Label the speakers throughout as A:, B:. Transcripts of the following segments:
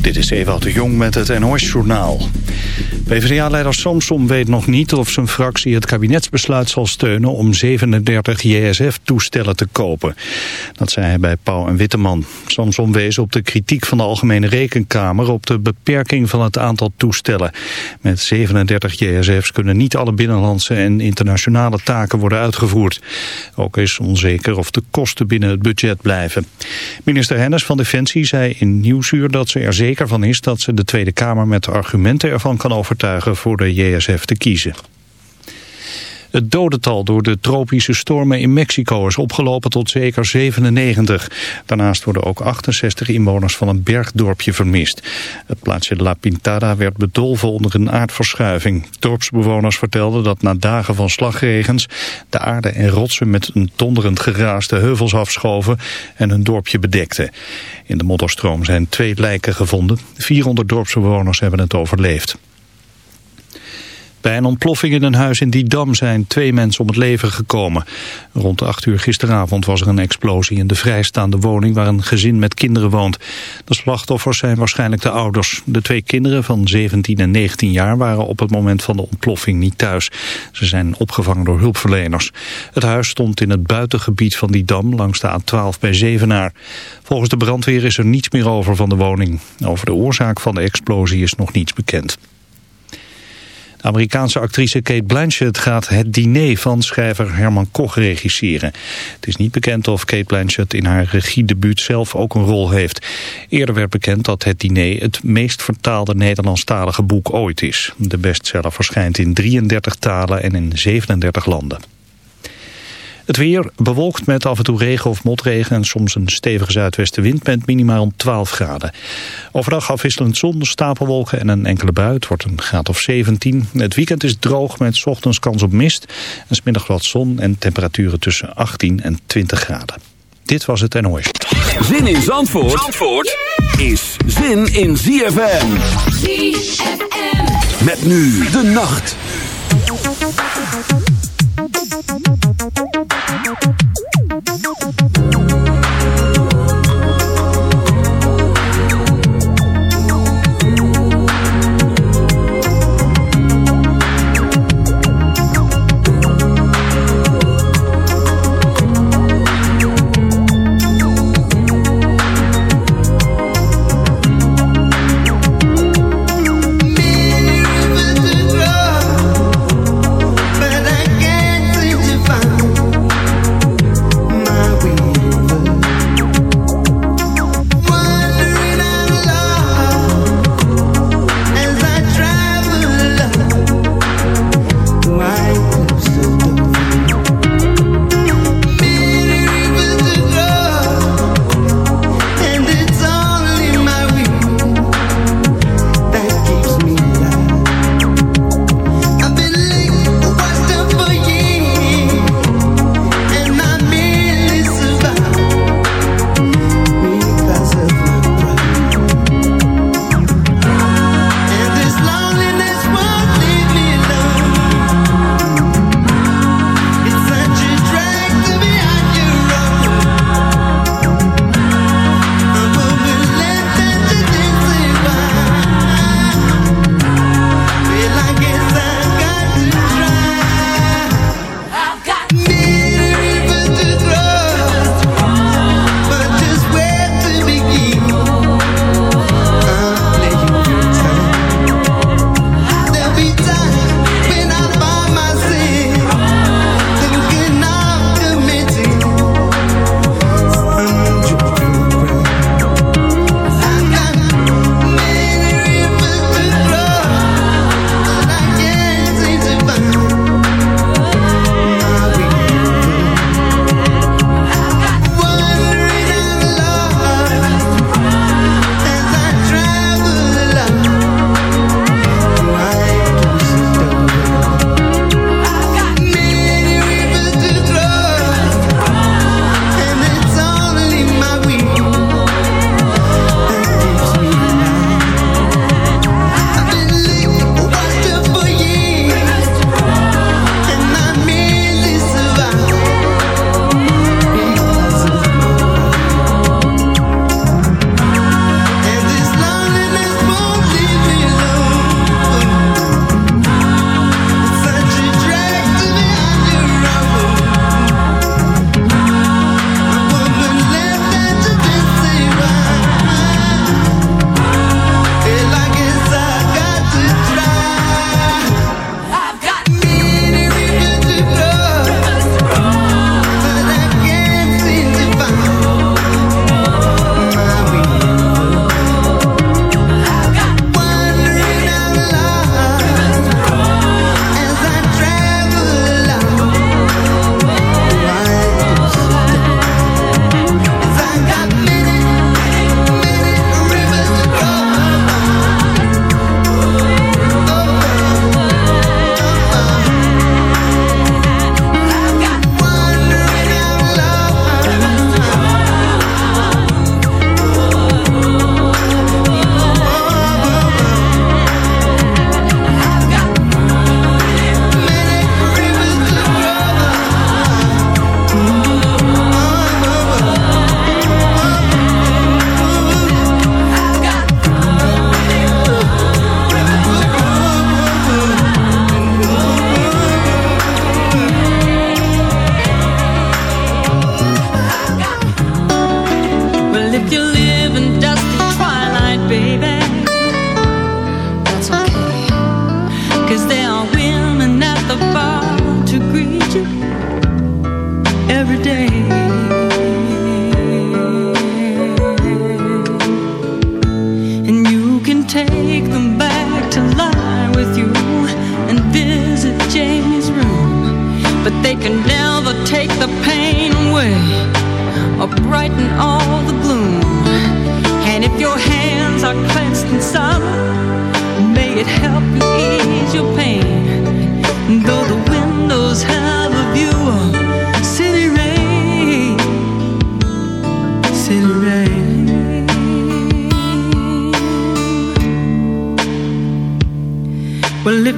A: Dit is Ewout de Jong met het NOS-journaal. PvdA-leider Samsom weet nog niet of zijn fractie het kabinetsbesluit zal steunen om 37 JSF-toestellen te kopen. Dat zei hij bij Pauw en Witteman. Samsom wees op de kritiek van de Algemene Rekenkamer op de beperking van het aantal toestellen. Met 37 JSF's kunnen niet alle binnenlandse en internationale taken worden uitgevoerd. Ook is onzeker of de kosten binnen het budget blijven. Minister Hennis van Defensie zei in Nieuwsuur dat ze er zeker van is dat ze de Tweede Kamer met argumenten ervan kan overtuigen voor de JSF te kiezen. Het dodental door de tropische stormen in Mexico is opgelopen tot zeker 97. Daarnaast worden ook 68 inwoners van een bergdorpje vermist. Het plaatsje La Pintada werd bedolven onder een aardverschuiving. Dorpsbewoners vertelden dat na dagen van slagregens... de aarde en rotsen met een donderend geraas de heuvels afschoven... en hun dorpje bedekten. In de modderstroom zijn twee lijken gevonden. 400 dorpsbewoners hebben het overleefd. Bij een ontploffing in een huis in Didam zijn twee mensen om het leven gekomen. Rond 8 uur gisteravond was er een explosie in de vrijstaande woning waar een gezin met kinderen woont. De slachtoffers zijn waarschijnlijk de ouders. De twee kinderen van 17 en 19 jaar waren op het moment van de ontploffing niet thuis. Ze zijn opgevangen door hulpverleners. Het huis stond in het buitengebied van Didam langs de A12 bij Zevenaar. Volgens de brandweer is er niets meer over van de woning. Over de oorzaak van de explosie is nog niets bekend. Amerikaanse actrice Kate Blanchett gaat het diner van schrijver Herman Koch regisseren. Het is niet bekend of Kate Blanchett in haar regiedebuut zelf ook een rol heeft. Eerder werd bekend dat het diner het meest vertaalde Nederlandstalige boek ooit is. De bestseller verschijnt in 33 talen en in 37 landen. Het weer bewolkt met af en toe regen of motregen en soms een stevige zuidwestenwind met minimaal 12 graden. Overdag afwisselend zon, stapelwolken en een enkele bui. Het wordt een graad of 17. Het weekend is droog met ochtends kans op mist. En smiddag wat zon en temperaturen tussen 18 en 20 graden. Dit was het NOS.
B: Zin in Zandvoort, Zandvoort is zin in ZFM. ZFM. Met nu de nacht.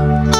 C: D'où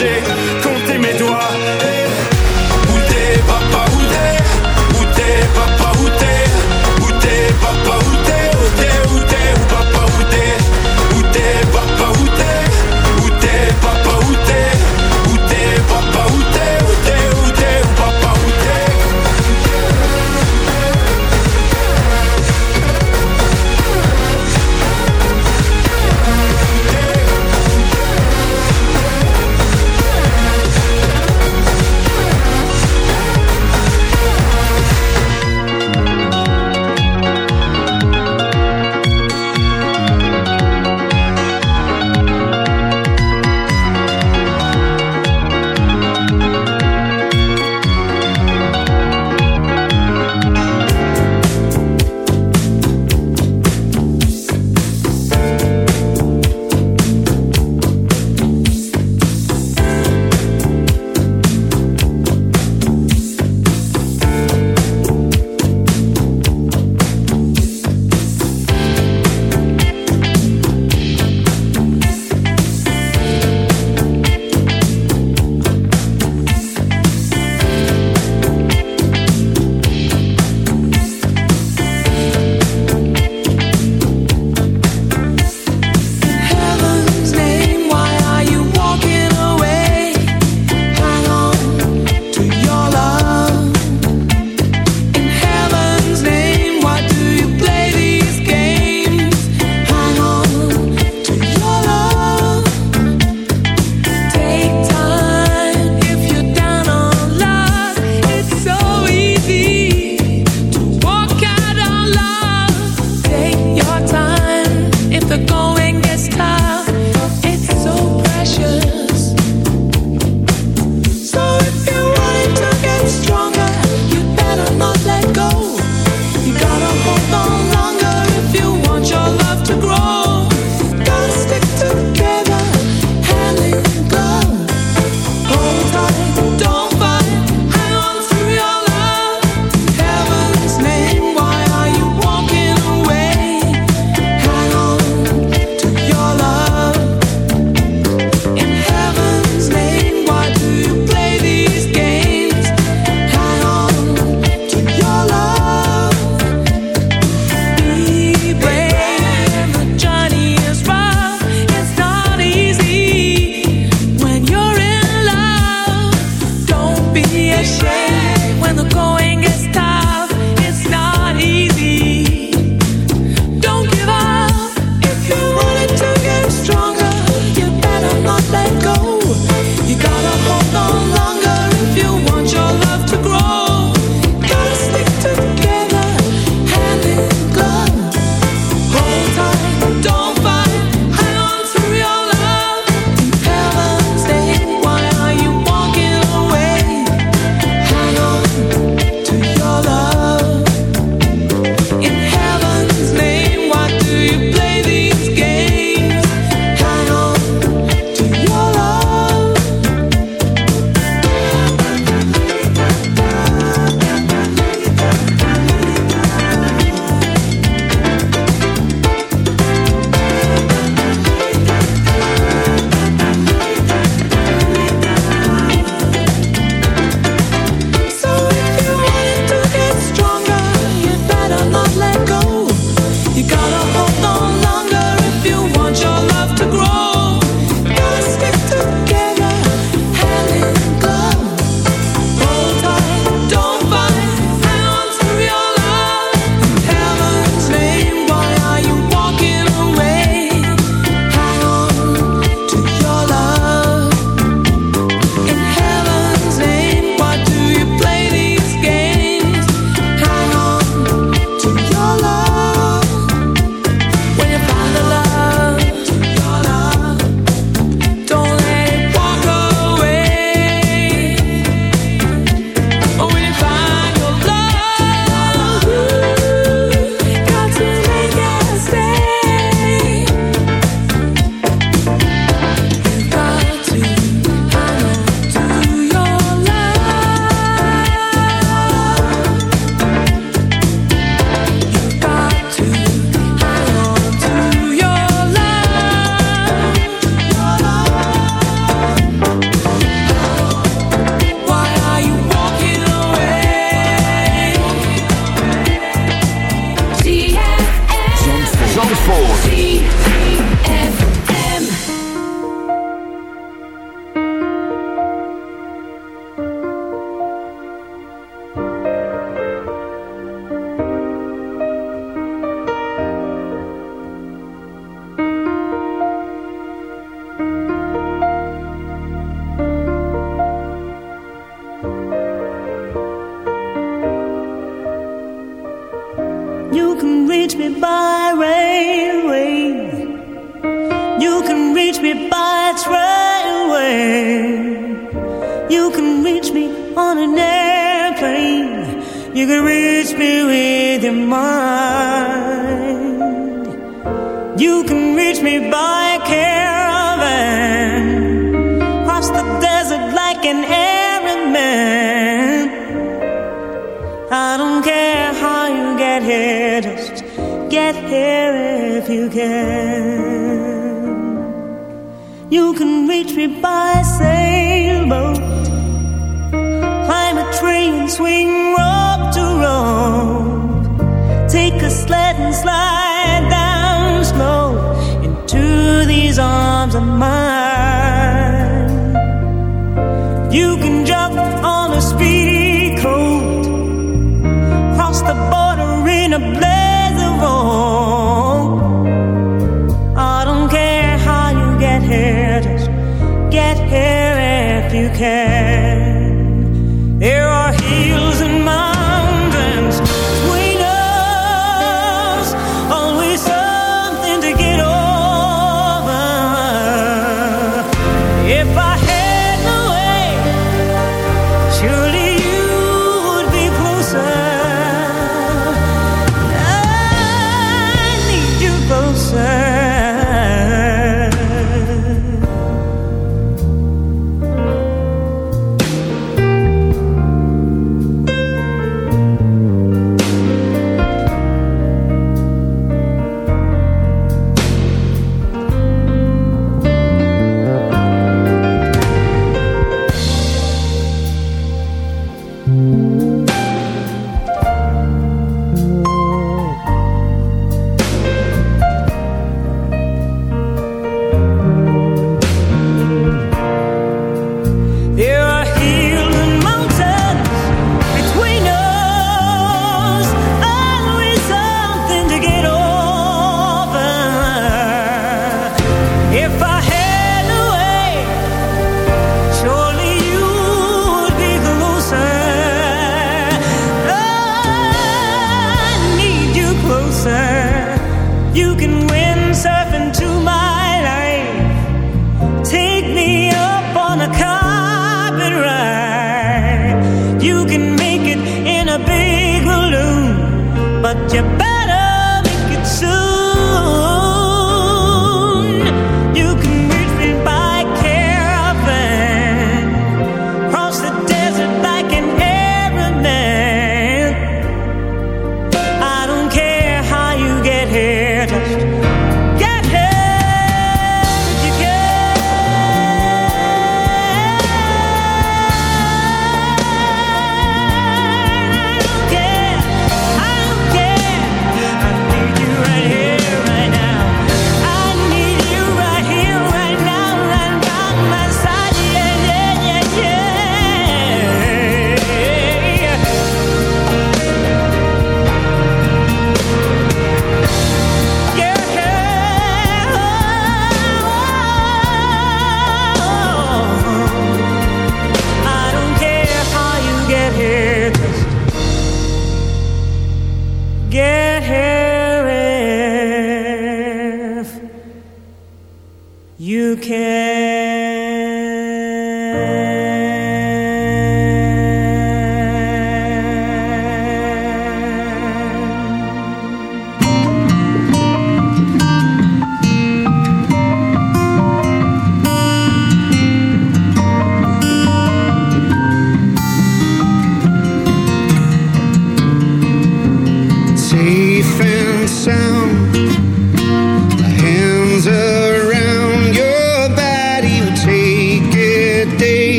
D: fois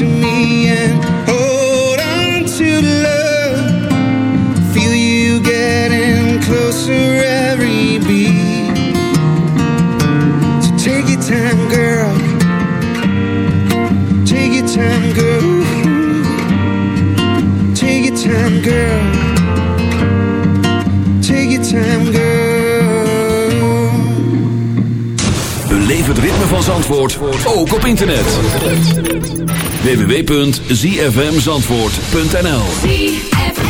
E: to me and hold on to love. Feel you getting closer every beat. So take your time, girl. Take your time, girl. Take your time, girl. Take your time, girl.
B: Beleef het ritme van Zandvoort ook op internet www.zfmzandvoort.nl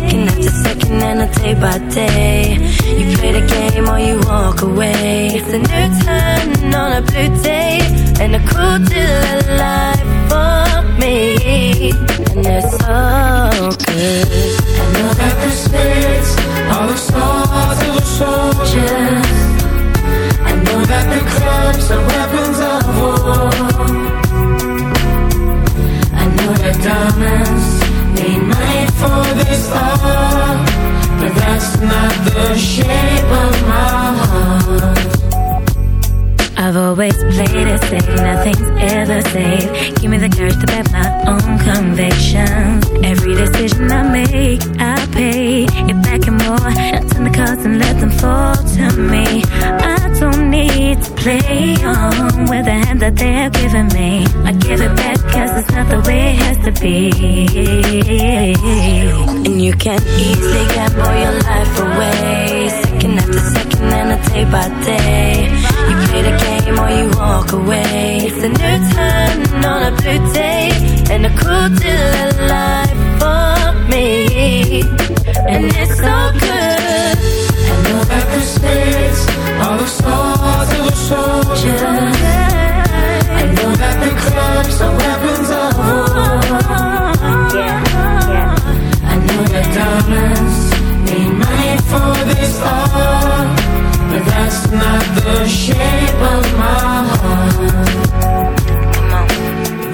F: Second after second and a day by day. You play the game or you walk away. It's a new turn on a blue day And a cool deal life for me. And it's so good. I know that the spirits are the stars of the soldiers. I know that the clubs are weapons of war. I know that diamonds for this art But that's not the shape of my heart
G: I've always played it safe, nothing's ever safe. Give me the courage to back my own convictions. Every decision I make, I pay it back and more. Not turn the cards and let them fall to me. I don't need to play on with the hand that they have given me. I give it back cause it's not the way it has to be.
F: And you can easily gamble your life away. Second after second and a day by day. You play the game or you walk away. It's a new turn on a blue day. And a cool deal of life for me. And it's so good. Know that the the soldiers. I know that the clubs are weapons of war. I know that money for this art. But that's not the shape of my heart.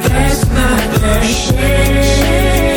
F: That's not the shape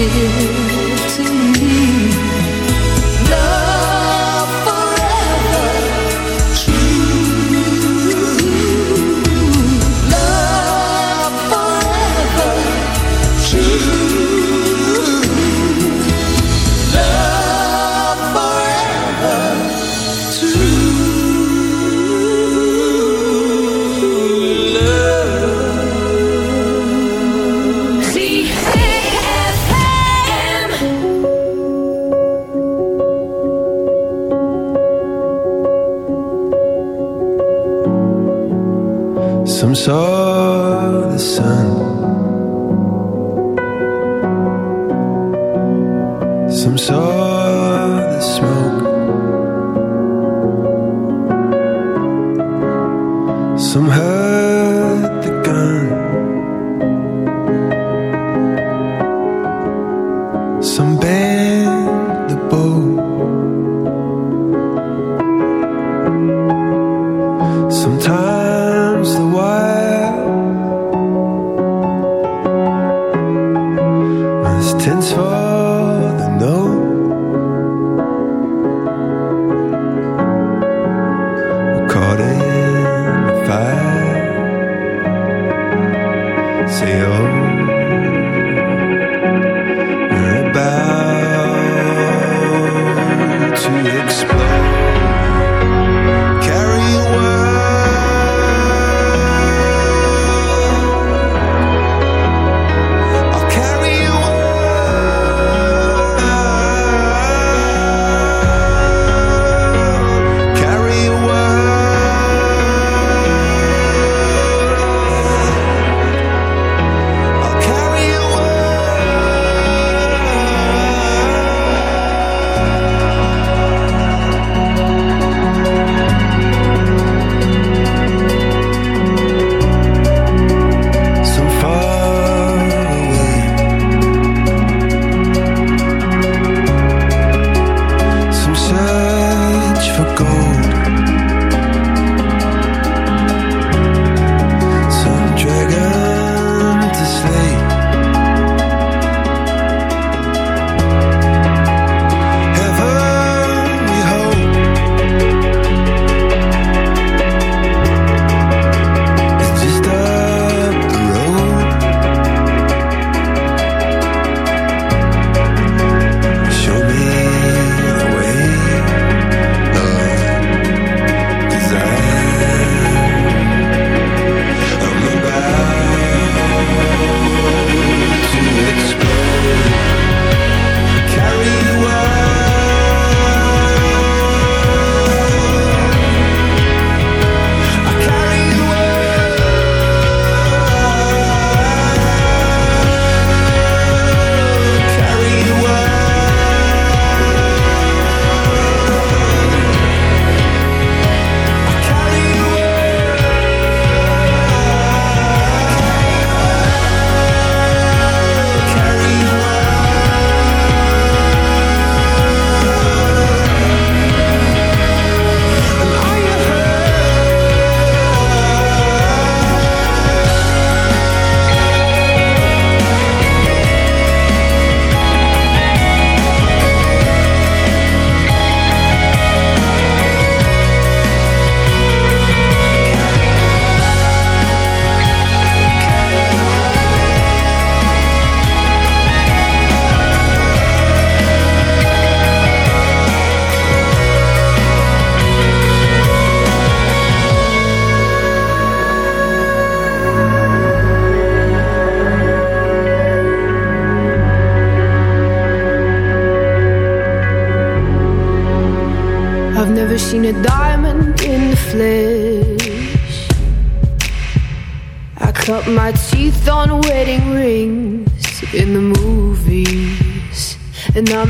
C: And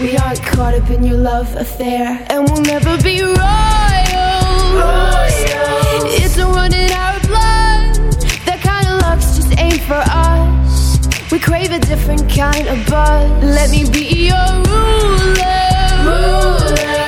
H: We aren't caught up in your love affair, and we'll never be royal. It's a run in our blood. That kind of luck's just ain't for us. We crave a different kind of buzz. Let me be your ruler. You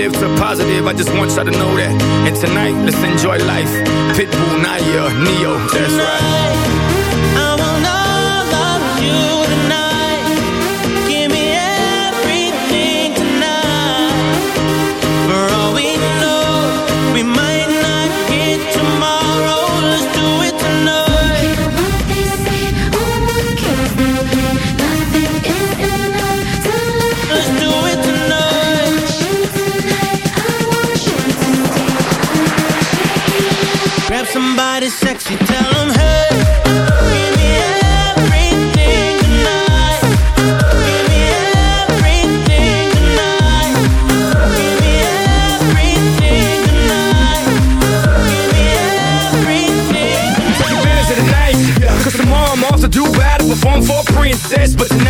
I: negative to positive. I just want y'all to know that. And tonight, let's enjoy life. Pitbull, Nayer, Ne-Yo, that's tonight, right.
J: I will not love you tonight. somebody sexy, tell them hey.
I: do battle, perform for a princess, but tonight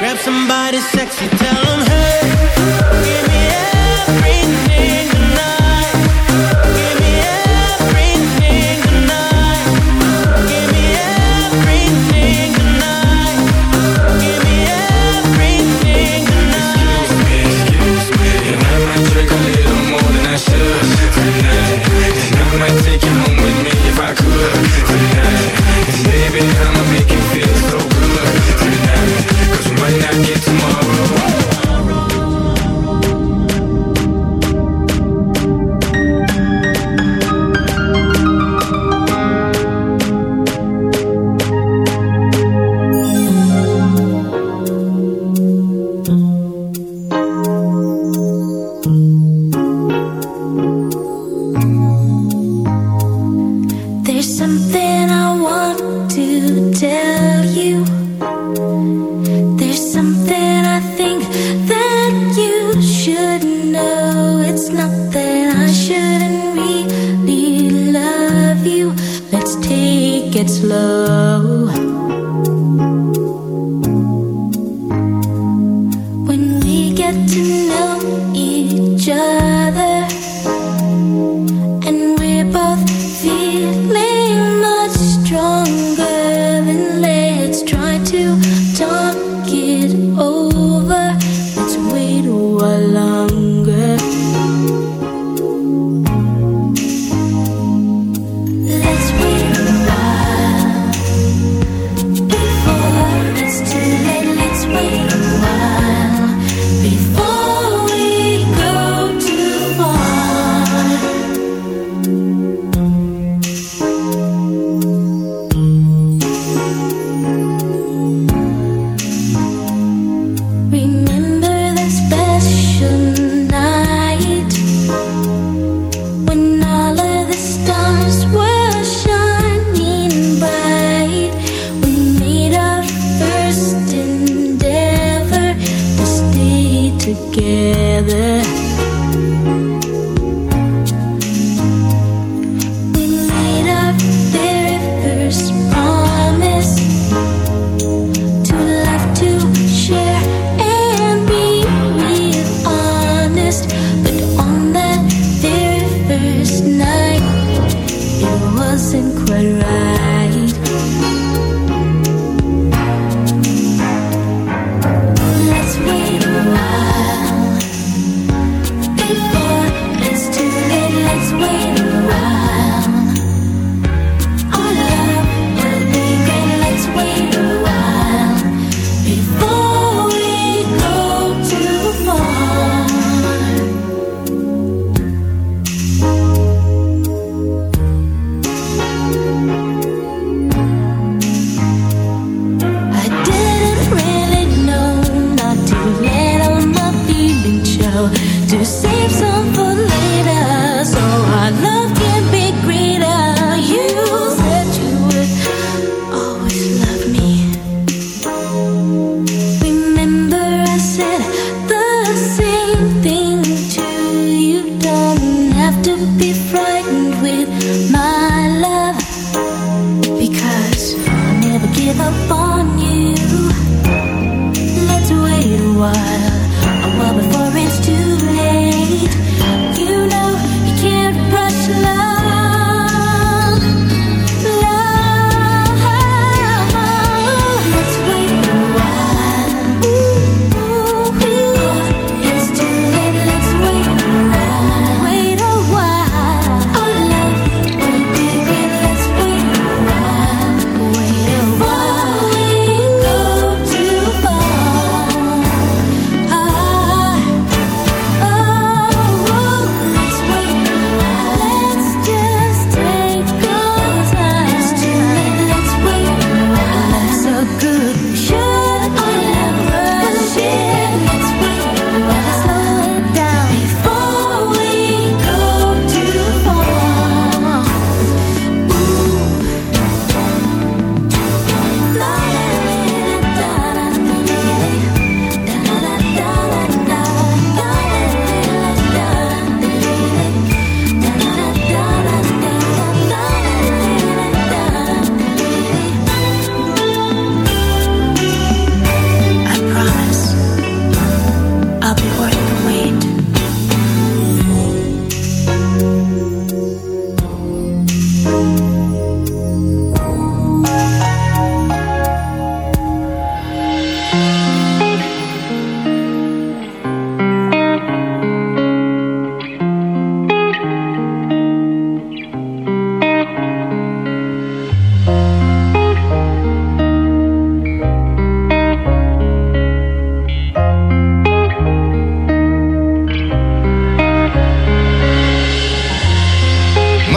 J: Grab somebody sexy, tell them hey.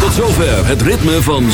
B: Tot zover het ritme van